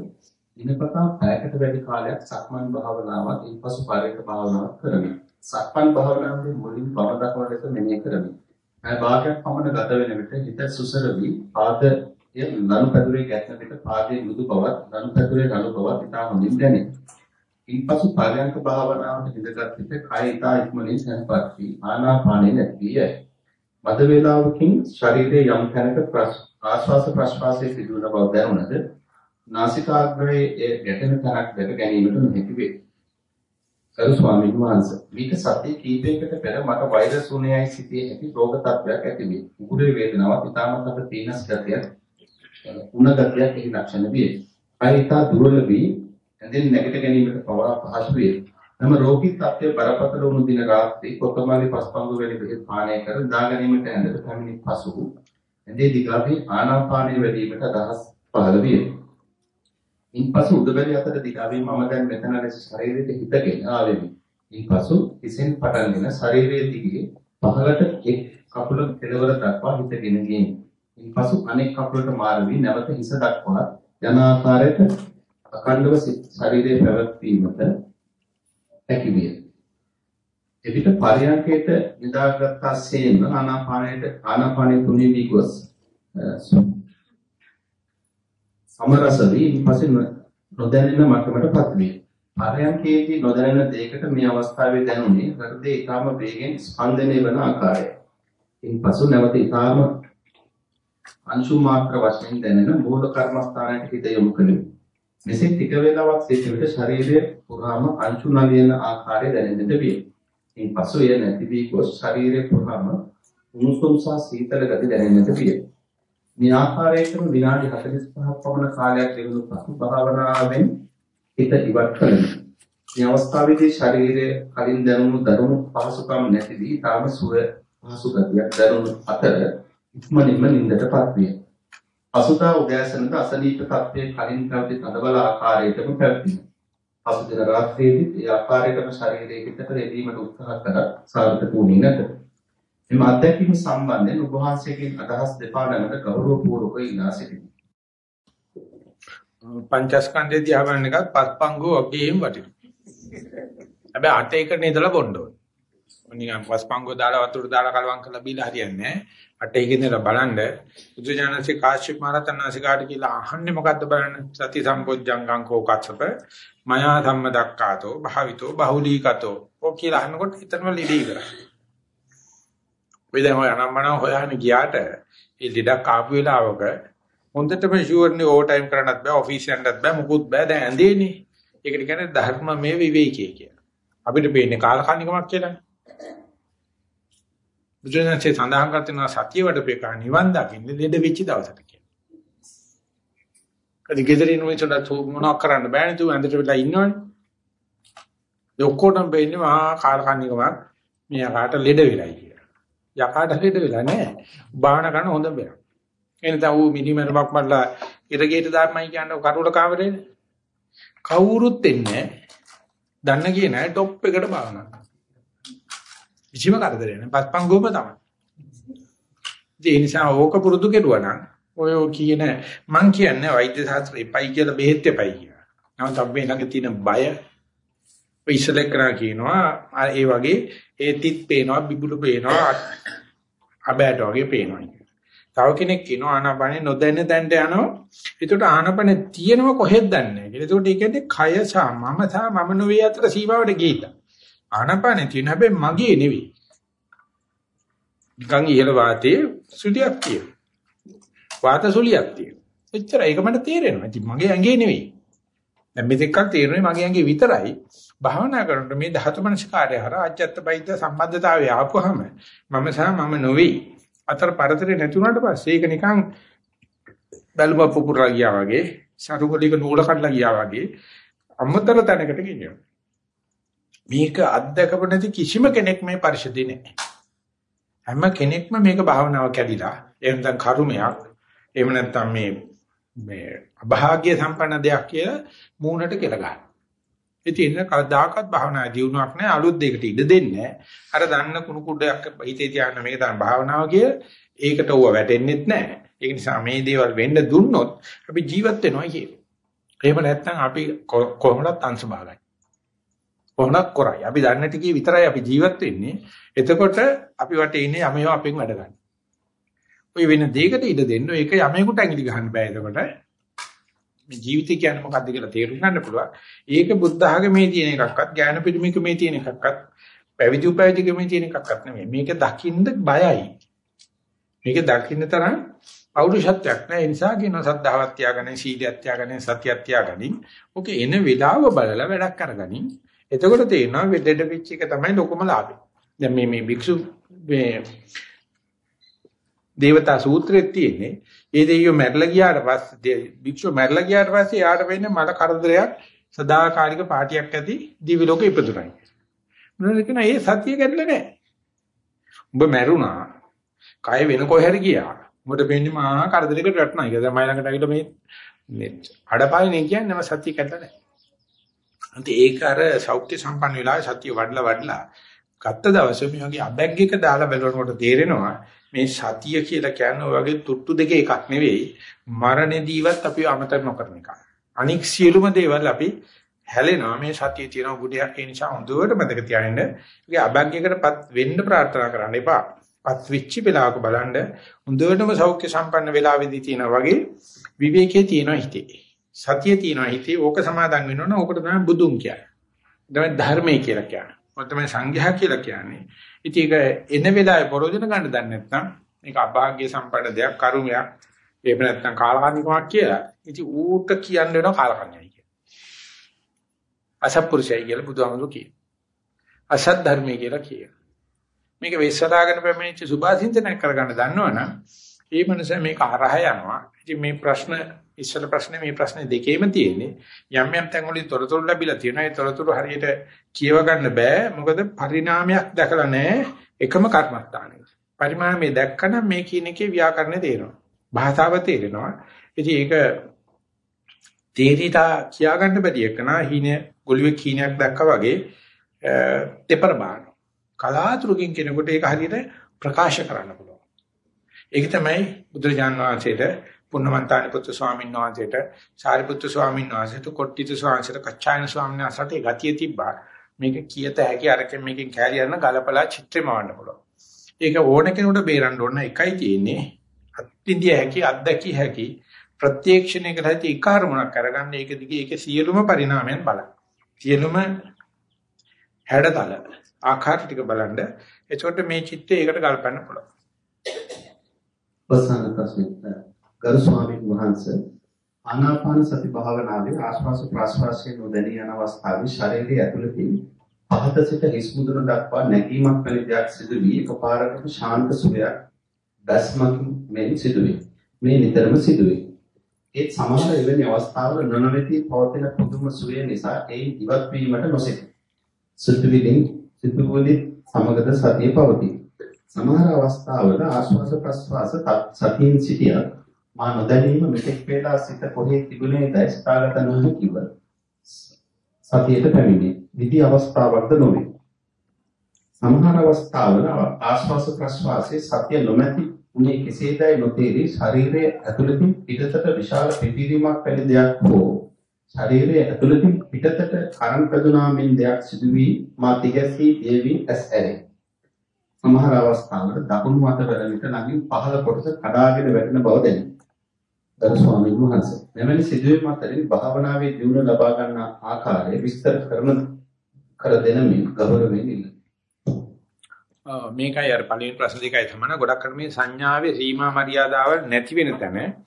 දිනපතා පැයකට වැඩි කාලයක් සක්මන් භාවනාවක් ඊපසු පරික භාවනාවක් කරමි. සක්මන් භාවනාවේ මුලින් වම දකුණ ලෙස මෙනෙහි කරමි. පැය භාගයක් පමණ ගත වෙන විට හිත සුසර වී පාදය නනු පැදුරේ ගැටෙන විට පාදයේ මෘදු බවත් නනු පැදුරේ නනු බවත් ඉතා හොඳින් දැනේ. ඉන්පසු පරයන්ක භාවනාවට හිඳගත් විට කය ඉතා ඉක්මනින් සංපත් වී ආනාපානෙ නැති යයි. මද වේලාවකින් ශරීරයේ යම් තැනක ආශ්වාස ප්‍රශ්වාසයේ සිදුවන බව දැනුණද නාසිකාග්‍රයේ ගැටෙන තරක් දැක ගැනීමට නොහැකි වේ. ගරු ස්වාමීන් වහන්සේ මේක සතිය කීපයකට පෙර මට වෛරස් උණයයි සිටියේ ඇති රෝග තත්ත්වයක් ඇති වේ. උගුරේ වේදනාවක් ඉතාමත් අප තීනස් ගතියක් උණ ගතියක් එහි ලක්ෂණ වේ. අයිතා දුර්වල වී ඇඳෙන් නැගිට ගැනීමට පවා පහසු වේ. නම රෝගී තත්ත්වයේ බරපතල වුණු දින රාත්‍රී කොතමාලි පස්පංගු වැනි බෙහෙත් පානය කර දා ගැනීමට ඇඳට පැමිණි පසු ඇඳේ දිගාවේ ආනාපානය වැඩිවීමට අදහස් පහළ විය. ඉන්පසු උදබැලි අතර දිගාවේ මම දැන් මෙතන ලෙස ශරීරයට හිතගෙන ආවෙමි. ඉන්පසු හිසෙන් පටන්ගෙන ශරීරයේ දිගේ පහළට එක් කකුල කෙළවර දක්වා හිතගෙන ගියෙමි. ඉන්පසු අනෙක් කකුලට මාරු වී නැවත හිස දක්වා යන ආකාරයට අඛණ්ඩව ශරීරයේ පැවැත්වීමට හැකි විය. එවිට පරියන්කයට නිදාගත්තාseම ආනාපානයට ආනාපානයේ තුනී වී ගොස් සමරස වී පස්සේ නොදැනෙන මට්ටමටපත් විය. පරයන්කේදී නොදැනෙන දෙයකට මේ අවස්ථාවේ දැනුනේ හෘදේ ඊටම වේගෙන් ස්පන්දනය වන ආකාරය. ඉන්පසු නැවත ඊටම අංශු මාත්‍ර වශයෙන් දැනෙන මූල කර්මස්ථානයට හිත යොමු කළෙමි. මෙසේ ටික වේලාවක් සිට විට ශරීරයේ පුරාම අංශු නලියන ආකාරය දැනෙන්නට විය. ඉන්පසු එය නැති වී ගොස් ශරීරයේ පුරාම උණුසුම් සහ සීතල ගති දැනෙන්නට විය. මේ ආකාරයටම විනාඩි 45ක් පමණ කාලයක් ගෙවුණු පසු භාවනාවෙන් හිත ඉවත් කළෙමි. මේ අවස්ථාවේදී ශරීරයේ කලින් දැනුණු දරුණු පහසුකම් නැති වී තාම සුව පහසු ගතියක් දැනුණු අතර ඉක්මනින්ම නිින්දටපත් විය. පසුදා උදෑසනක අසනීප තත්ත්වයේ කලින් පැවති තදබල ආකාරයටම පැවතින. පසු දින රාත්‍රියේදී ඒ ආකාරයටම ශරීරයේ පිටට රැඳීමට උත්සාහ කර සාර්ථක වුණේ නැත. එම අත්දැකීම සම්බන්ධයෙන් ඔබ වහන්සේගෙන් අදහස් දෙපාඩමකට ගෞරවපූර්වක ඉල්ලා සිටිමි. පංචස්කන්ධය දිහා බලන එකත් පස්පංගෝ වගේම වටිනවා. හැබැයි අට එකනේ ඉඳලා බොන්න ඕනේ. නිකන් පස්පංගෝ දාලා වතුර දාලා කලවම් කරලා බීලා හරියන්නේ නැහැ. අට එකේ ඉඳලා බලන්න බුදුජානසී කාශ්‍යප මහරතනාසිකාට කියලා අහන්නේ මොකද්ද බලන්න. සති සම්පොඥංගං කෝ කච්චප මයා ධම්මදක්කාතෝ භාවිතෝ බහුලීකතෝ. ඔය කියලා අහනකොට හිතනවා ලීඩී කරා. ඔය දැන් ඔය අනම්මන හොයන්න ගියාට ඒ ලෙඩක් ආපු වෙලාවක හොඳටම ෂුවර්නේ ඕවර් ටයිම් කරන්නත් බෑ ඔෆිස් යන්නත් බෑ මුකුත් බෑ දැන් ඇඳේනේ. ඒකට කියන්නේ ධර්ම මේ විවේකී කියලා. අපිට පේන්නේ කාලකන්නිකමක් කියලා. බුදුරජාණන්සේ සඳහන් කර තියෙනවා සතිය වඩපේ කා නිවන් දකින්නේ ලෙඩ වෙච්ච දවසට කියලා. කදි ගෙදරින් වෙච්චට මොනවක් කරන්න බෑනේ තු ඇඳට වෙලා ඉන්නවනේ. ඒ ඔක්කොටම වෙන්නේ මහා කාලකන්නිකමක් මෙයාට ලෙඩ වෙලයි කියලා. යකාට ලෙඩ වෙලා නැහැ. භාවනා කරන හොඳ බෑ. එනතම ඌ මිනිමරමක් මල්ලා ඉරගේට දාන්නයි කියන්නේ කරුණ කාමරේනේ. කවුරුත් එන්නේ දන්න කිය නෑ টොප් එකට භාවනා. කිසිම කරදරයක් නෑ. පස්පන් ගෝම තමයි. ඒ නිසා ඕක පුරුදු කෙරුවා නම් ඔය කියන මං කියන්නේ වෛද්‍ය ශාස්ත්‍රය එපයි කියලා බෙහෙත් එපයි කියලා. නමුත් අපි ළඟ තියෙන බය ඔය ඉස්සලෙක් කරා කියනවා ඒ වගේ ඒ තිත් පේනවා බිබුලු පේනවා අබෑට වගේ පේනවා. තව කෙනෙක් කියනවා ආනාපානේ නොදැන්න තැනට යනවා. ඒකට ආනාපානේ තියෙනව කොහෙද දන්නේ කියලා. ඒකට ඒ කියන්නේ කය සහ මම සහ මම නොවේ අතර සීමාවට ගිහිල්ලා. ආනාපානේ තියෙන හැබැයි මගේ නෙවෙයි. නිකන් ඉහළ වාතයේ සුලියක් තියෙනවා. වාත සුලියක් තියෙනවා. එච්චර ඒක මට තේරෙනවා. ඉතින් මගේ ඇඟේ නෙවෙයි. දැන් මේ දෙකක් තේරෙන්නේ මගේ ඇඟේ විතරයි. භාවනා කරනකොට මේ ධාතු මනසිකාරය හර ආජ්‍යත්ත බයිද්ද සම්බන්ධතාවය ආපුවාම මම සහ මම නොවේ. අතර පරතරේ නැති වුණාට පස්සේ ඒක නිකන් බැලුම පුපුරලා ගියා වගේ සරුගලික නූල කඩලා ගියා වගේ අමතර තැනකට ගෙනියනවා. මේක අත්දකපු නැති කිසිම කෙනෙක් මේ පරිශදී නැහැ. හැම කෙනෙක්ම මේක භාවනාව කැඩිලා එහෙම නැත්නම් කර්මයක් එහෙම නැත්නම් මේ මේ අභාග්‍ය සම්පන්න දෙයක් කියලා මූණට කියලා ගන්න. ඉතින් ඒක කවදාකවත් භාවනා දියුණුවක් නැහැ අලුත් දෙයකට ඉඩ දෙන්නේ අර දන්න කුණු කුඩයක් හිතේ තියාගෙන මේක තමයි භාවනාව කිය ඒකට ඌව වැටෙන්නෙත් නැහැ. ඒක නිසා මේ දේවල් වෙන්න දුන්නොත් අපි ජීවත් වෙනවා කියන්නේ. එහෙම නැත්නම් අපි කොහොමදත් අංශභාගයි. කොහොමද කරයි. අපි දන්න ටිකේ විතරයි අපි ජීවත් වෙන්නේ. එතකොට අපි වටේ ඉන්නේ යමේව අපෙන් වැඩ ගන්න. ඔය වෙන දෙයකට ඉඩ දෙන්න ඒක යමේකට ඇඟිලි ගහන්න බෑ එතකොට. මේ ජීවිතය කියන්නේ මොකක්ද කියලා තේරුම් ගන්න පුළුවන්. ඒක බුද්ධ ආගමේ තියෙන එකක්වත්, ඥාන පිරිමිකමේ තියෙන එකක්වත්, පැවිදි උපැවිදිකමේ තියෙන එකක්වත් නෙමෙයි. මේක දකින්න බයයි. මේක දකින්න තරම් පෞරුෂත්වයක් නැහැ. ඒ නිසා කියන සද්ධාවත් තියාගන්න, සීලයක් තියාගන්න, සතියක් තියාගන්න. ඔක එන වෙලාව බලලා වැඩක් කරගනින්. එතකොට තේරෙනවා වෙඩෙඩ පිච් එක තමයි ලොකුම ලාභය. දැන් මේ මේ භික්ෂු මේ දේවතා සූත්‍රයේ තියෙන්නේ ඒ දෙයියෝ මැරලා ගියාට පස්සේ භික්ෂුව මැරලා ගියාට පස්සේ යාට වෙන්නේ මල කරදරයක් සදාකාලික පාටියක් ඇති දිවි ලෝකෙ ඉපදුනයි. මොනවද කියන ඒ සතිය කැඩලා නැහැ. උඹ මැරුණා. කය වෙන කොහෙරි ගියා. උඹට වෙන්නේ මහා කරදරයකට වැටුණා. ඒක තමයි ළඟට ඇවිල්ලා මේ මේ අඩපායනේ කියන්නේ සතිය කැඩලා නැහැ. අන්ත ඒක අර සෞඛ්‍ය සම්පන්න වෙලාවේ සතිය වඩලා වඩලා ගත්ත දවසේ මේ වගේ අබැග් එක දාලා බලනකොට තේරෙනවා මේ සතිය කියලා කියන්නේ ඔය වගේ තුට්ටු දෙකේ එකක් නෙවෙයි මරණෙදීවත් අපි අමතක නොකරන එකක්. අනික් සියලුම දේවල් අපි හැලෙනවා මේ සතියේ තියෙන ගුණයක් ඒ නිසා හොඳට මතක තියාගන්න. ඒකේ අබැග් එකකටපත් වෙන්න ප්‍රාර්ථනා කරන්න එපා. පත් වෙච්ච වෙලාවක බලන්න හොඳටම සෞඛ්‍ය සම්පන්න වෙලාවෙදී තියෙනා වගේ විවේකයේ තියෙනවා හිතේ. සතිය තියෙනවා හිතේ ඕක සමාදන් වෙනවනම් ඕකට තමයි බුදුන් කියන්නේ. තමයි ධර්මයේ කියලා කියන්නේ. ඔය තමයි සංඝයා කියලා කියන්නේ. ඉතින් ඒක එන වෙලාවේ පරෝධන ගන්න දන්නේ නැත්නම් මේක අභාග්‍ය සම්පන්න දෙයක් කරුමයක්. එහෙම නැත්නම් කාලකන්නිකමක් කියලා. ඉතින් ඌට කියන්න වෙනවා කාලකන්‍යයි කියලා. අසත්පුරුෂයයි කියලා බුදුහාමුදුරු කියනවා. අසත් ධර්මයේ කියලා කියනවා. මේක විශ්සලාගෙන පැමිණිච්ච සුභාසින්තනයක් කරගන්න දන්නවනම් ඒ මනස මේක අරහ යනවා. ඉතින් මේ ප්‍රශ්න ඉස්සල ප්‍රශ්නේ මේ ප්‍රශ්නේ දෙකේම තියෙන්නේ යම් යම් තැන් වලින් තොරතුරු ලැබිලා තියෙනවා. ඒ තොරතුරු හරියට කියව ගන්න බෑ. මොකද පරිණාමයක් දැකලා නැහැ එකම කර්මස්ථානයේ. පරිණාමය දැක්කනම් මේ කියන එකේ ව්‍යාකරණය තේරෙනවා. භාෂාව තේරෙනවා. ඉතින් ඒක තේරිතා කියා ගන්න බැරි එකන හිණ ගොළුවේ කීනයක් දැක්කා වගේ දෙපර බාන. කලාතුරකින් කෙනෙකුට ඒක හරියට ප්‍රකාශ කරන්න පුළුවන්. ඒක තමයි බුදුරජාන් වහන්සේට පුන්නමන්තානි පුත්තු ස්වාමීන් වහන්සේට සාරිපුත්තු ස්වාමීන් වහන්සේට කොට්ටිතු ස්වාමීන් වහන්සේට කච්චායන ස්වාමීන් වහන්සේට ඒ ගතිය තිබ්බා. මේක කියත හැකි අරකින් මේකෙන් කැරියන ගලපලා චිත්‍රෙමවන්න පුළුවන්. ඒක ඕන කෙනෙකුට බේරන්න ඕන එකයි තියෙන්නේ. අත්විඳිය හැකි අත්දැකිය හැකි ප්‍රත්‍යක්ෂණයකට ඇති ඉකාරමුණක් කරගන්න ඒක දිගේ ඒක සියලුම පරිණාමයන් බලන්න. සියලුම හැඩතල ආකාර ටික බලන්න. එතකොට මේ චිත්තය ඒකට ගල්පන්න පුළුවන්. අවසාන ප්‍රශ්නේ ගරු ස්වාමීන් වහන්සේ ආනාපාන සති භාවනාවේ ආශ්වාස ප්‍රාශ්වාසයේ නොදැනී යන අවස්ථාවේ ශරීරයේ ඇතුළතින් පහත සිට හිස් මුදුන දක්වා නැගීමක් වැනි දෙයක් සිදු වී එකපාරටම ශාන්ත සුවයක් දැස්මක් මෙන් සිදුවේ. මේ නිතරම සිදුවේ. ඒත් සමහර එවැනි අවස්ථාවල නොනවති පවතින පුදුම සුවය නිසා ඒ ඉවත් වීමට නොසිතේ. සිතුවිලි සිතුවිලි සමගද සතිය පවතී. සමහර අවස්ථාවල ආශ්වාස ප්‍රශ්වාස සතියින් සිටියත් මා නොදැනීම මෙතෙක් වේලා සිත කොහේ තිබුණේ දැස්තාගත නොහැකිව සතියට පැමිණේ. විදි අවස්ථාවක්ද නොවේ. සමහර අවස්ථාවල ආශ්වාස ප්‍රශ්වාසයේ සතිය නොමැති උනේ කෙසේදයි නොතේරි ශරීරයේ ඇතුළතින් පිටතට විශාල පිපිරීමක් වැනි දෙයක් හෝ ශරීරයේ ඇතුළතින් පිටතට කරන් ප්‍රදුනා මෙන් දෙයක් සිදු වී මා තිගැස්සී දේවි ඇස් ඇරේ. සමහර අවස්ථාවල දකුණු අත වල විට නගින් පහළ කොටස කඩාගෙන වැටෙන බව දැනේ. ගරු ස්වාමීන් වහන්සේ මෙවැනි සිදුවීම් අතරින් භාවනාවේ දියුණුව ලබා ගන්න ආකාරය විස්තර කරන කර දෙන මේ ගෞරවයෙන් ඉල්ලනවා. මේකයි අර පළවෙනි ප්‍රශ්න දෙකයි තමයි ගොඩක් කර මේ සංඥාවේ සීමා මරියාදාවල් නැති වෙන තැන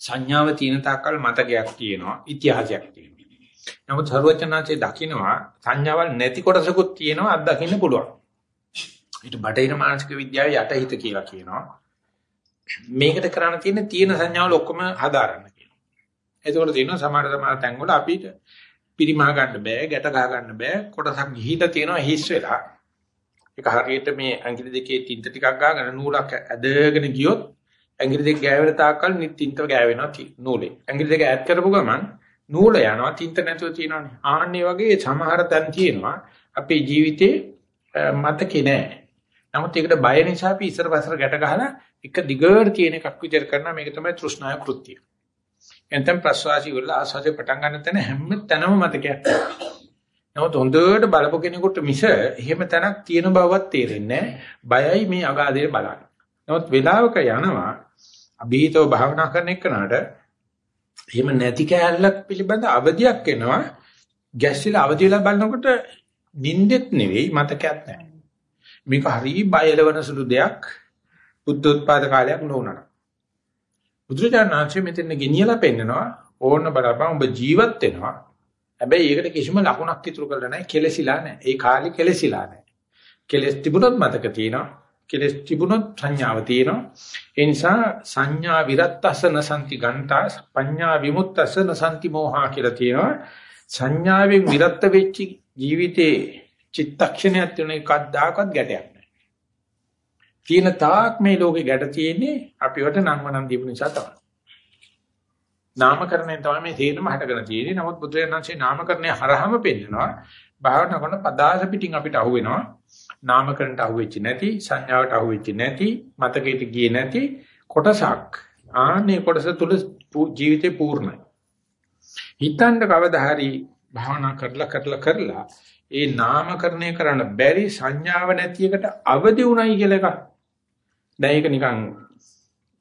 සංඥාව තියෙන තාක්කල් මතකයක් තියෙනවා ඉතිහාසයක් තියෙනවා. නමුත් සර්වචනාචේ දකින්නවා සංඥාවල් නැති කොටසකුත් තියෙනවා අත්දකින්න පුළුවන්. ඊට බටහිර මානසික විද්‍යාවේ යටහිත කියලා කියනවා. මේකට කරන්න තියෙන තියෙන සංඥාවල ඔක්කොම හදාරන්න කියනවා. එතකොට තියෙනවා සමහර සමහර තැන් වල අපිට පිරිමහ ගන්න බෑ, ගැට ගහ ගන්න බෑ. කොටසක් ගිහිලා තියෙනවා හිස් වෙලා. ඒක හරියට මේ ඇඟිලි දෙකේ තින්ත ටිකක් ගාගෙන නූලක් ඇදගෙන ගියොත් ඇඟිලි දෙක ගෑවෙන තාක්කල් තින්ත ගෑවෙනවා නූලේ. ඇඟිලි දෙක ඈත් කරපු ගමන් නූල යනවා තින්ත නැතුව තියෙනවානේ. ආන්නේ වගේ සමහර තැන් තියෙනවා අපේ ජීවිතේ මතකේ නෑ. නමුත් ඒකට බය නිසා අපි ඉස්සර පස්සර ගැට ගහලා එක දිගට තියෙන එකක් විතර කරනවා මේක තමයි තෘෂ්ණාය කෘත්‍යය. එතෙන් ප්‍රසවාසී වල ආස්වාදේ පටන් ගන්න තැන හැම තැනම මතකයක්. නමුත් හොඳට බලපු කෙනෙකුට මිස එහෙම තැනක් තියෙන බවවත් තේරෙන්නේ බයයි මේ අගාධයේ බලන්න. නමුත් වෙලාවක යනවා අභීතව භාවනා කරන එකනට එහෙම නැති කැලලක් පිළිබඳ අවධියක් එනවා. ගැස්සිලා අවදි වෙලා බලනකොට නින්දෙත් නෙවෙයි මතකයක් නැහැ. මේක හරිය බයලවන සුළු දෙයක් බුද්ධෝත්පාද කාලයක් නොවුණා. බුදුරජාණන්සේ මෙතන ගෙනියලා පෙන්නනවා ඕන බලපන් ඔබ ජීවත් වෙනවා. හැබැයි ඒකට කිසිම ලකුණක් ඉතුරු කරලා නැහැ. කෙලසිලා නැහැ. ඒ කාලේ කෙලසිලා නැහැ. කෙලස් තිබුණොත් මතක තියෙනවා. කෙලස් තිබුණොත් සංඥාව තියෙනවා. ඒ නිසා සංඥා විරත්තසන සම්ති ගන්තා පඤ්ඤා විමුක්තසන සම්ති මෝහා කියලා තියෙනවා. සංඥාවෙන් විරත්ත වෙච්ච ජීවිතේ චිත්තක්ෂණයක් වෙන එකක්දාකවත් ගැටයක් තියෙන තාක් මේ ලෝකේ ගැට තියෙන්නේ අපිවට නම්වනම් දීපු නිසා තමයි. නාමකරණයෙන් තමයි මේ තේරම හටගෙන තියෙන්නේ. නමුත් බුදුරජාණන්සේ නාමකරණය හරහම පෙන්නනවා. භාවනා කරන පදාස පිටින් අපිට අහුවෙනවා. නාමකරණට අහුවෙච්ච නැති, සංඥාවට අහුවෙච්ච නැති, මතකයට ගියේ නැති කොටසක්. ආන්නේ කොටස තුල ජීවිතේ පූර්ණයි. හිතන්න කවදා හරි භාවනා කරලා කරලා කරලා ඒ නාමකරණය කරන්න බැරි සංඥාව නැති එකට අවදි උණයි කියලා එකක් දැන් ඒක නිකන්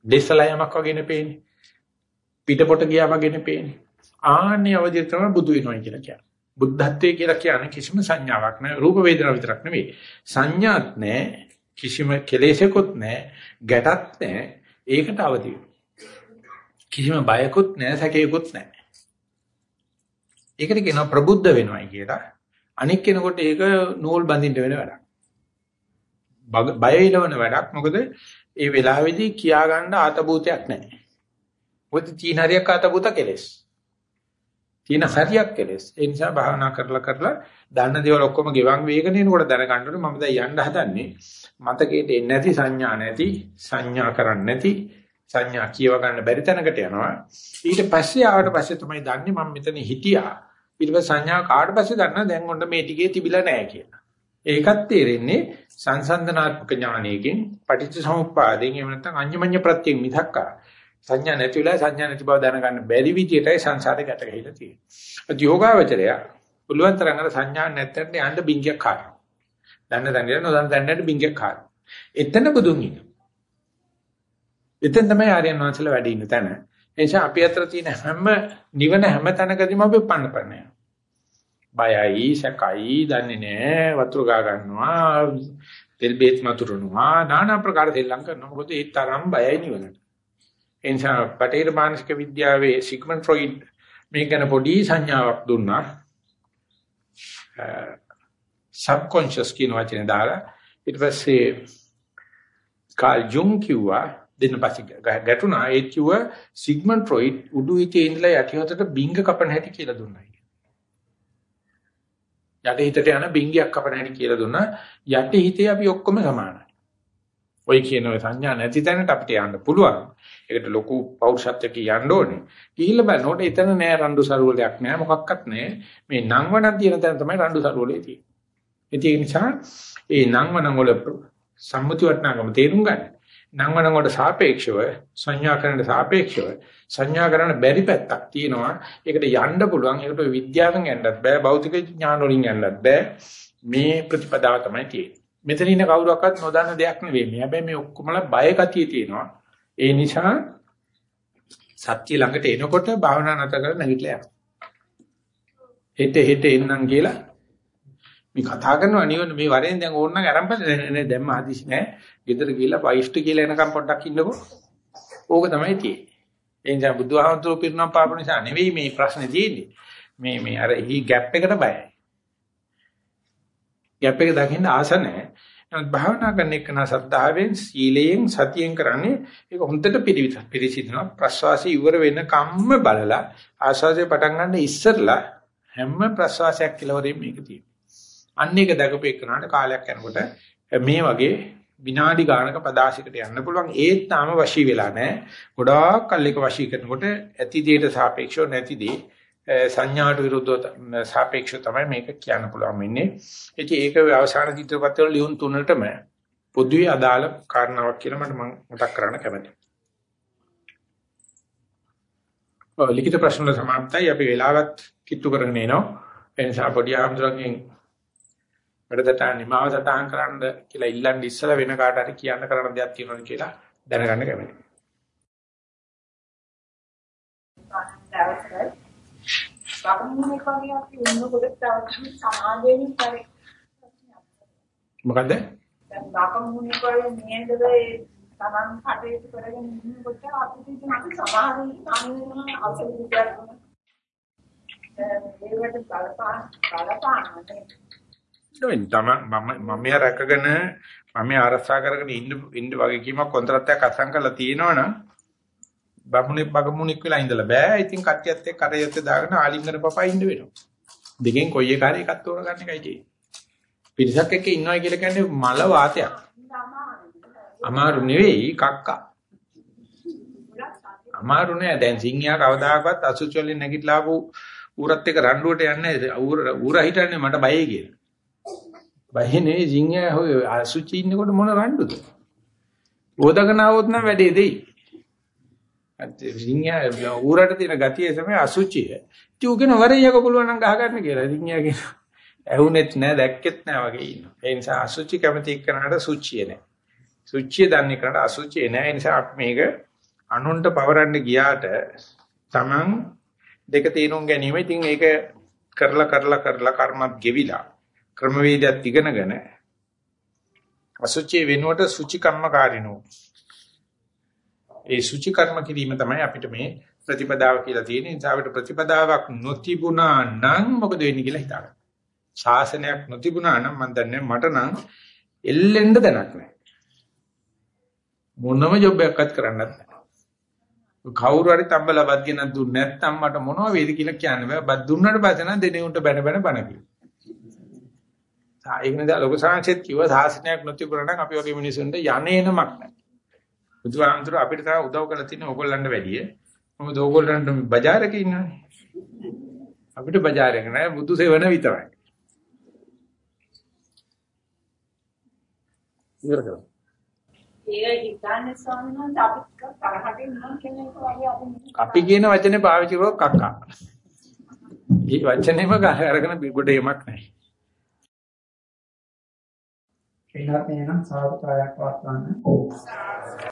දෙස්සලා යමක් වගේ නෙපේන්නේ. පිටපොට ගියා වගේ නෙපේන්නේ. ආන්නේ අවදිය තමයි බුදු වෙනවා කියලා කියන්නේ. බුද්ධත්වයේ කියලා කියන්නේ කිසිම සංඥාවක් නැහැ. රූප වේදනා විතරක් නෙවෙයි. සංඥාත් නැහැ. කිසිම කෙලෙසකුත් නැහැ. ගැටත් නැහැ. ඒකට අවදි කිසිම බයකුත් නැහැ, සැකයකුත් නැහැ. ඒකට කියනවා ප්‍රබුද්ධ වෙනවයි කියලා. අනික් කෙනෙකුට ඒක නූල් බඳින්න වෙන වැඩක්. බය ඉලවන වැඩක්. මොකද ඒ වෙලාවේදී කියා ගන්න ආතබූතයක් නැහැ. මොකද තීන හරියක් ආතබූත කෙලස්. තීන හරියක් කෙලස්. ඒ නිසා භාවනා කරලා කරලා දන්න දේවල් ඔක්කොම ගෙවන් වේගන එනකොට දැනගන්න ඕනේ මම දැන් යන්න හදන්නේ මතකයට එන්නේ නැති සංඥා නැති සංඥා කරන්නේ නැති සංඥා කියව ගන්න බැරි තැනකට යනවා. ඊට පස්සේ ආවට පස්සේ තමයි දන්නේ මම මෙතන හිටියා. ඊට පස්සේ සංඥා කාට පස්සේ දන්නා දැන් ඔන්න මේ ටිකේ තිබිලා නැහැ කියලා. ඒකත් තේරෙන්නේ සංසන්දනාත්මක ඥානයකින් පටිච්චසමුප්පාදයෙන් එහෙම නැත්නම් අඤ්ඤමඤ්ඤ ප්‍රත්‍යයෙන් මිසක්ක සංඥා නැති වෙලා සංඥා නැති බව දැනගන්න බැරි විදියටයි සංසාරේ ගැට ගහලා තියෙන්නේ. යෝගාවචරය පුළුවන් තරම් අර සංඥා නැත්තට යන්න බින්ගයක් කාරනවා. දන්න දැනගෙන නොදන්න දැනට බින්ගයක් කාරනවා. එතන බුදුන් ඉන්න. එතෙන් තමයි ආර්යයන් වහන්සේලා වැඩ ඉන්න තැන. ඒ නිසා අපි අතර තියෙන හැම නිවන හැම තැනකදීම අපි උපන්න කරන්නේ. බයයි සැකයි දන්නේ නැහැ වතුර ගා ගන්නවා තෙල් බේත් මතුරුනවා নানা ප්‍රකාර දෙල්ලම් කරනවා. මොකද ඒ තරම් බයයි නිවනට ඒ නිසා පටේර මානසික විද්‍යාවේ සිග්මන්ඩ් ෆ්‍රොයිඩ් මේක ගැන පොඩි සංඥාවක් දුන්නා. සබ්කොන්ෂස් කියන වචනේ දාලා ඊට පස්සේ කාල් ජුන් කිව්වා දෙන්න පස්සේ ගැටුණා. ඒ කිව්ව සිග්මන්ඩ් ෆ්‍රොයිඩ් උඩු හිතේ ඉඳලා යටිහතට බින්ග කපන හැටි කියලා දුන්නා යට හිතට යන බින්ගයක් කපන හැටි කියලා දුන්නා. යට හිතේ අපි ඔක්කොම සමානයි. ඔය කියන ඔය සංඥා නැති තැනට අපිට යන්න පුළුවන්. ඒකට ලොකු පෞරුෂත්වයක යන්න ඕනේ. ගිහිල්ලා බලනකොට එතන නෑ රණ්ඩු සරුවලයක් නෑ මොකක්වත් නෑ. මේ නංවනක් තියෙන තැන තමයි රණ්ඩු සරුවලේ තියෙන්නේ. ඒ නිසා ඒ නංවන වල සම්මුති වටනාකම තේරුම් ගන්න. නංවන වලට සාපේක්ෂව සංඥා කරන්න සාපේක්ෂව සංඥා කරන්න බැරි පැත්තක් තියෙනවා. ඒකට යන්න පුළුවන්. ඒකට විද්‍යාවෙන් යන්නත් බෑ. භෞතික ඥාන වලින් යන්නත් බෑ. මේ ප්‍රතිපදාව තමයි තියෙන්නේ. මෙතන ඉන්න කවුරක්වත් නොදන්න දෙයක් නෙවෙයි. මේ හැබැයි මේ ඔක්කොමලා බය ගතිය තියෙනවා. ඒ නිසා සත්‍ය ළඟට එනකොට භාවනා නැතර කර නැගිටලා යනවා. හෙට හෙට එන්නම් කියලා මේ කතා කරනවා නිවන මේ වරෙන් දැන් ඕන නම් අරන් බලන්න නෑ දැම්ම හදිසි නෑ. ගෙදර ගිහලා වයිෆ්ට කියලා එනකම් පොඩ්ඩක් ඉන්නකෝ. ඕක තමයි තියෙන්නේ. ඒ නිසා බුදුහාමුදුරුවෝ පිරුණම් පාපු නිසා නෙවෙයි මේ ප්‍රශ්නේ තියෙන්නේ. මේ මේ අර හි ગેප් එකට බයයි. ગેප් එක දකින්න ආස නැහැ. නමුත් භාවනා කරන එක නා සද්ධාවෙන් සීලයෙන් සතියෙන් කරන්නේ ඒක හොඳට පිරිසිදුනවා. ප්‍රස්වාසය ඉවර වෙන කම්ම බලලා ආස්වාදයේ පටන් ගන්න ඉස්සරලා හැම ප්‍රස්වාසයක් කෙලවරෙම මේක තියෙනවා. අන්න ඒක දැකපු එකනට කාලයක් යනකොට මේ වගේ විනාඩි ගානක පදාසිකට යන්න පුළුවන් ඒත් තාම වශී වෙලා නැහැ. ගොඩාක් කල් එක වශී කරනකොට ඇති දෙයට සාපේක්ෂව නැති දේ සංඥාට විරුද්ධව සාපේක්ෂව තමයි මේක කියන්න පුළුවන් වෙන්නේ. ඉතින් ඒක අවසාන චිත්‍රපට වල ලියුම් තුනටම පොදුවේ අදාළ කාරණාවක් කියලා මට මම මතක් කරන්න කැමතියි. ඔය ලිඛිත ප්‍රශ්න වල සමාප්තයි අපි වෙලාවත් කිට්ටු කරගෙන එනවා. ඒ නිසා පොඩි ආම්තුරගෙන් වැඩසටහන නිමාව සටහන් කරන්න කියලා ඉල්ලන්න ඉස්සලා වෙන කාට හරි කියන්න කරන්න දෙයක් තියෙනවද කියලා දැනගන්න කැමතියි. මොකද? දැන් වගමුණෙක් වගේ නේදද ඒ තමන් කටයුතු කරගෙන ඉන්නකොට අපිට අපි සමාජයෙන් සම්මුණ අවසර විදියට ඒකට බලපාන බලපානනේ නෝයින් තම මම මම රැකගෙන මම ආරක්ෂා කරගෙන ඉන්න ඉන්න වගේ කීමක් කොන්ත්‍රාත්යක් අසං කරලා තියෙනවනම් බමුණෙක් බගමුණෙක් වෙලා ඉඳලා බෑ. ඉතින් කට්ටියත් එක්ක කරයත් දාගෙන ආලිංගන පපා ඉන්න වෙනවා. දෙකෙන් කොයි එක හරි එකක් තෝරගන්න එකයි තියෙන්නේ. පිරිසක් එක්ක ඉන්නවා කියලා කියන්නේ මල වාතයක්. අමාරු නෙවෙයි කක්කා. අමාරු නෑ දැන් සිංහයා කවදාකවත් අසුචි වලින් නැගිටලා ආපු ඌරත් එක්ක රණ්ඩුවට යන්නේ ඌර ඌර හිටන්නේ මට බයයි කියලා. බය නෙවෙයි සිංහයා හොය අසුචි ඉන්නකොට මොන රණ්ඩුද? ඕදගෙන આવොත් නම් වැඩේ දෙයි. සිංහයා ඌරට තියෙන ගතිය තමයි අසුචිය. චූගෙන වරේයක පුළුවන් නම් ගහ ගන්න කියලා. සිංහයා කියන ඇහුනෙත් නැහැ දැක්කෙත් නැහැ වගේ ඉන්නවා. ඒ නිසා අසුචි කැමති එක්කනට සුචිය නැහැ. සුචිය දන්නේ කරට අසුචිය නැහැ. ඒ නිසා අපි මේක අනුන්ට පවරන්න ගියාට Taman දෙක තේරුම් ගැනීම. ඉතින් ඒක කරලා කරලා කරලා කර්මත් ගෙවිලා ක්‍රමවේදයක් ඉගෙනගෙන අසුචි වෙනුවට සුචි කම්මකාරිනෝ ඒ සුචි කර්ම කිරීම තමයි අපිට මේ ප්‍රතිපදාව කියලා තියෙන නිසා අපිට ප්‍රතිපදාවක් නොතිබුණා නම් මොකද වෙන්නේ කියලා හිතාගන්න. ශාසනයක් නොතිබුණා නම් මම දන්නේ මට නම් එල්ලෙන්න දැනක් නැහැ. මොනම ජොබ් එකක්වත් කරන්නත් නැහැ. කවුරු හරි තම්බලා බත් ගෙනත් දුන්නේ නැත්නම් මට මොනව වේද කියලා කියන්න බෑ. බත් දුන්නාට පස්සේ නම් දෙනේ උන්ට බැන බැන බන කිව්වා. ඒක නිසා ලොකු සංහසෙත් කිව්ව සාසනයක් නොතිබුණා නම් අපි වගේ මිනිසුන්ට යන්නේ නමක් නැහැ. බුදුහාමුදුර අපිට තා උදව් කරලා තියෙන ඕගොල්ලන්ට වැඩිය. මොකද ඕගොල්ලන්ට බજારක ඉන්නවනේ. අපිට බજારක නෑ බුදු සේවන විතරයි. ඉවර කරමු. අපි කියන වචනේ පාවිච්චි කරොත් කක්කා. මේ වචනේම අරගෙන ගොඩේමක් නැහැ. පින්වත් එහෙනම් සාදුකාරයක් පවත්වන්න.